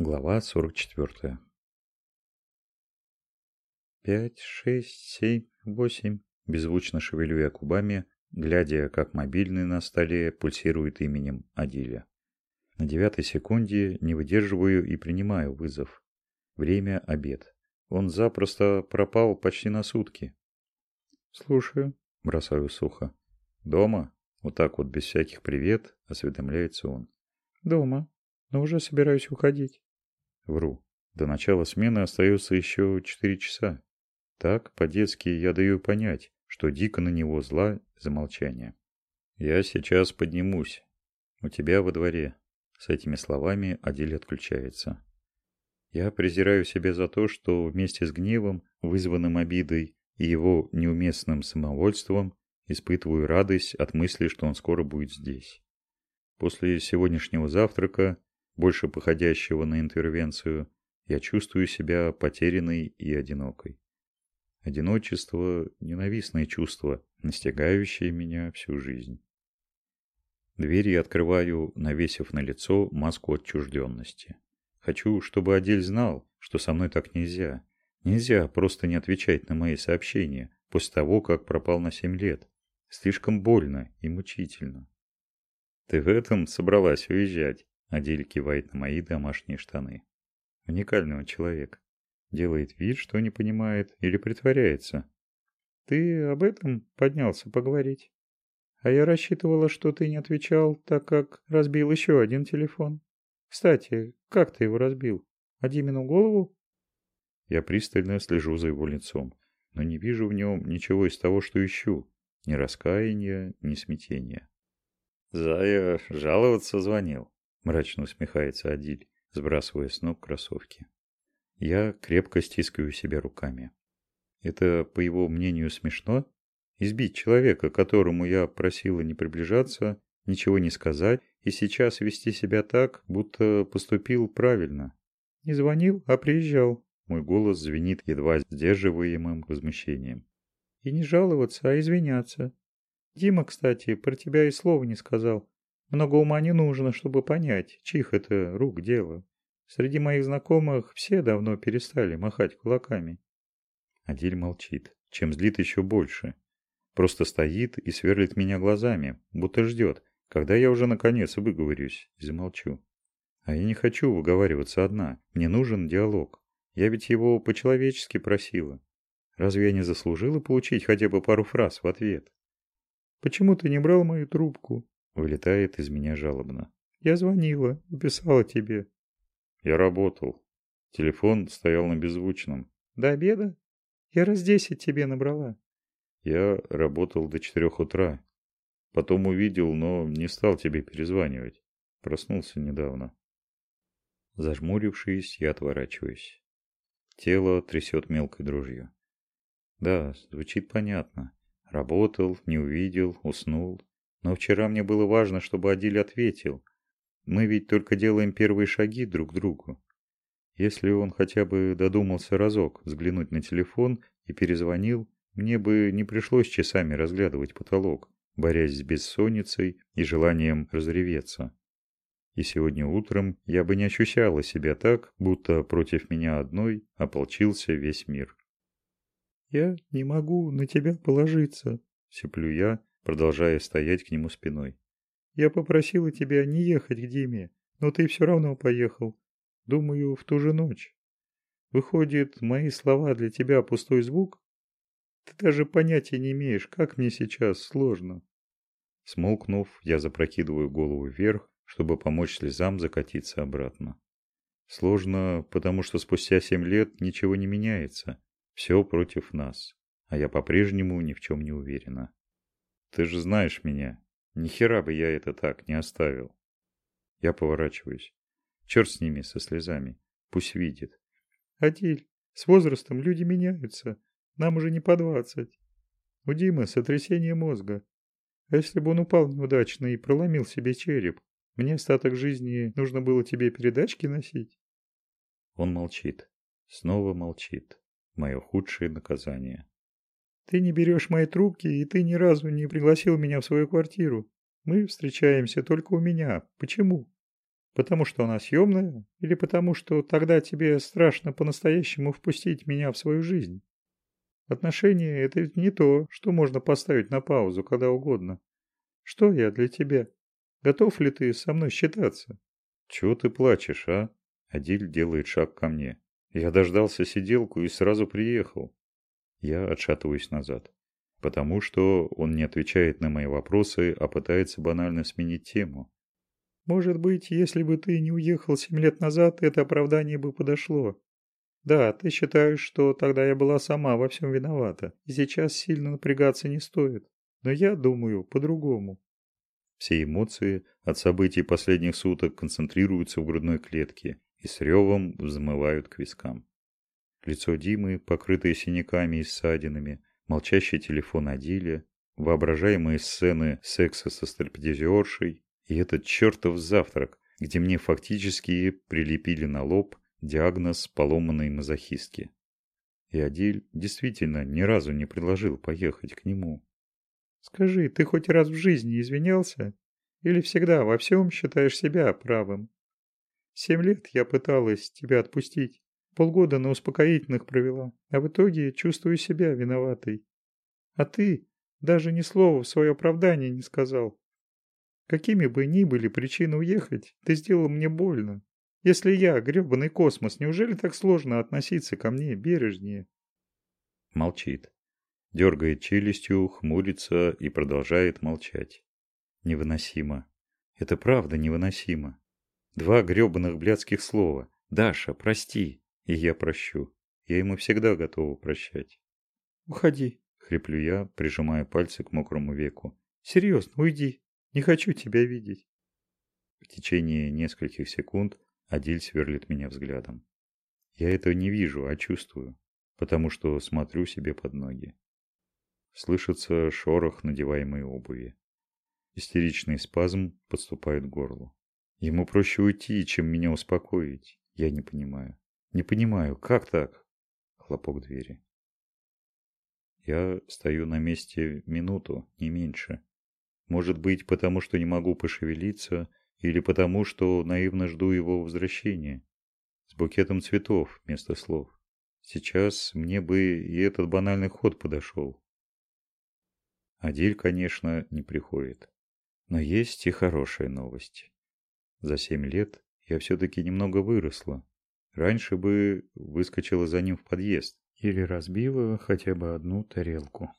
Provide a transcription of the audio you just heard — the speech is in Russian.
Глава 44. Пять, шесть, семь, восемь. Беззвучно шевелю я кубами, глядя, как мобильный на столе пульсирует именем Адиля. На девятой секунде не выдерживаю и принимаю вызов. Время – обед. Он запросто пропал почти на сутки. «Слушаю», – бросаю сухо. «Дома?» Вот так вот, без всяких привет, осведомляется он. «Дома, но уже собираюсь уходить». Вру. До начала смены остается еще четыре часа. Так, по-детски, я даю понять, что дико на него зла за молчание. «Я сейчас поднимусь. У тебя во дворе». С этими словами Адиль отключается. Я презираю себя за то, что вместе с гневом, вызванным обидой и его неуместным самовольством, испытываю радость от мысли, что он скоро будет здесь. После сегодняшнего завтрака больше походящего на интервенцию, я чувствую себя потерянной и одинокой. Одиночество – ненавистное чувство, настигающее меня всю жизнь. Дверь я открываю, навесив на лицо маску отчужденности. Хочу, чтобы Адель знал, что со мной так нельзя. Нельзя просто не отвечать на мои сообщения после того, как пропал на семь лет. Слишком больно и мучительно. Ты в этом собралась уезжать? Адель кивает на мои домашние штаны. Уникального человека. Делает вид, что не понимает или притворяется. Ты об этом поднялся поговорить? А я рассчитывала, что ты не отвечал, так как разбил еще один телефон. Кстати, как ты его разбил? А Димину голову? Я пристально слежу за его лицом, но не вижу в нем ничего из того, что ищу. Ни раскаяния, ни смятения. Зая жаловаться звонил мрачно усмехается Адиль, сбрасывая с ног кроссовки. Я крепко стискаю себя руками. Это, по его мнению, смешно? Избить человека, которому я просила не приближаться, ничего не сказать, и сейчас вести себя так, будто поступил правильно. Не звонил, а приезжал. Мой голос звенит едва сдерживаемым возмущением. И не жаловаться, а извиняться. Дима, кстати, про тебя и слова не сказал. Много ума не нужно, чтобы понять, чьих это рук дело. Среди моих знакомых все давно перестали махать кулаками. Адиль молчит, чем злит еще больше. Просто стоит и сверлит меня глазами, будто ждет, когда я уже наконец выговорюсь и замолчу. А я не хочу выговариваться одна, мне нужен диалог. Я ведь его по-человечески просила. Разве я не заслужила получить хотя бы пару фраз в ответ? «Почему ты не брал мою трубку?» Вылетает из меня жалобно. «Я звонила, писала тебе». «Я работал. Телефон стоял на беззвучном». «До обеда? Я раз десять тебе набрала». «Я работал до четырех утра. Потом увидел, но не стал тебе перезванивать. Проснулся недавно». Зажмурившись, я отворачиваюсь. Тело трясет мелкой дрожью. Да, звучит понятно. Работал, не увидел, уснул. Но вчера мне было важно, чтобы Адиль ответил. Мы ведь только делаем первые шаги друг к другу. Если он хотя бы додумался разок взглянуть на телефон и перезвонил, мне бы не пришлось часами разглядывать потолок, борясь с бессонницей и желанием разреветься. И сегодня утром я бы не ощущала себя так, будто против меня одной ополчился весь мир. «Я не могу на тебя положиться», — сиплю я, продолжая стоять к нему спиной. «Я попросила тебя не ехать к Диме, но ты все равно поехал. Думаю, в ту же ночь. Выходит, мои слова для тебя пустой звук? Ты даже понятия не имеешь, как мне сейчас сложно». Смолкнув, я запрокидываю голову вверх, чтобы помочь слезам закатиться обратно. Сложно, потому что спустя семь лет ничего не меняется. Все против нас. А я по-прежнему ни в чем не уверена. Ты же знаешь меня. Ни хера бы я это так не оставил. Я поворачиваюсь. Черт с ними, со слезами. Пусть видит. Адиль, с возрастом люди меняются. Нам уже не по двадцать. У Димы сотрясение мозга. А если бы он упал неудачно и проломил себе череп, мне остаток жизни нужно было тебе передачки носить? Он молчит. Снова молчит. Мое худшее наказание. Ты не берешь мои трубки, и ты ни разу не пригласил меня в свою квартиру. Мы встречаемся только у меня. Почему? Потому что она съемная или потому что тогда тебе страшно по-настоящему впустить меня в свою жизнь? Отношения – это не то, что можно поставить на паузу когда угодно. Что я для тебя? Готов ли ты со мной считаться? Чего ты плачешь, а? Адиль делает шаг ко мне. Я дождался сиделку и сразу приехал. Я отшатываюсь назад. Потому что он не отвечает на мои вопросы, а пытается банально сменить тему. Может быть, если бы ты не уехал семь лет назад, это оправдание бы подошло. Да, ты считаешь, что тогда я была сама во всем виновата, и сейчас сильно напрягаться не стоит. Но я думаю по-другому. Все эмоции от событий последних суток концентрируются в грудной клетке и с ревом взмывают к вискам. Лицо Димы, покрытое синяками и ссадинами, молчащий телефон Адиля, воображаемые сцены секса со стриптизершей и этот чертов завтрак, где мне фактически прилепили на лоб диагноз поломанной мазохистки. И Адиль действительно ни разу не предложил поехать к нему. Скажи, ты хоть раз в жизни извинялся? Или всегда во всем считаешь себя правым? Семь лет я пыталась тебя отпустить. Полгода на успокоительных провела, а в итоге чувствую себя виноватой. А ты даже ни слова в свое оправдание не сказал. Какими бы ни были причины уехать, ты сделал мне больно. Если я, грёбаный космос, неужели так сложно относиться ко мне бережнее? Молчит дергает челюстью, хмурится и продолжает молчать. Невыносимо. Это правда невыносимо. Два гребаных блядских слова. «Даша, прости!» И я прощу. Я ему всегда готова прощать. «Уходи!» — хриплю я, прижимая пальцы к мокрому веку. «Серьезно, уйди! Не хочу тебя видеть!» В течение нескольких секунд Адиль сверлит меня взглядом. Я этого не вижу, а чувствую, потому что смотрю себе под ноги. Слышится шорох надеваемой обуви. Истеричный спазм подступает к горлу. Ему проще уйти, чем меня успокоить. Я не понимаю. Не понимаю, как так? Хлопок двери. Я стою на месте минуту, не меньше. Может быть, потому что не могу пошевелиться, или потому что наивно жду его возвращения. С букетом цветов вместо слов. Сейчас мне бы и этот банальный ход подошел. Адиль, конечно, не приходит. Но есть и хорошая новость. За семь лет я все-таки немного выросла. Раньше бы выскочила за ним в подъезд или разбила хотя бы одну тарелку.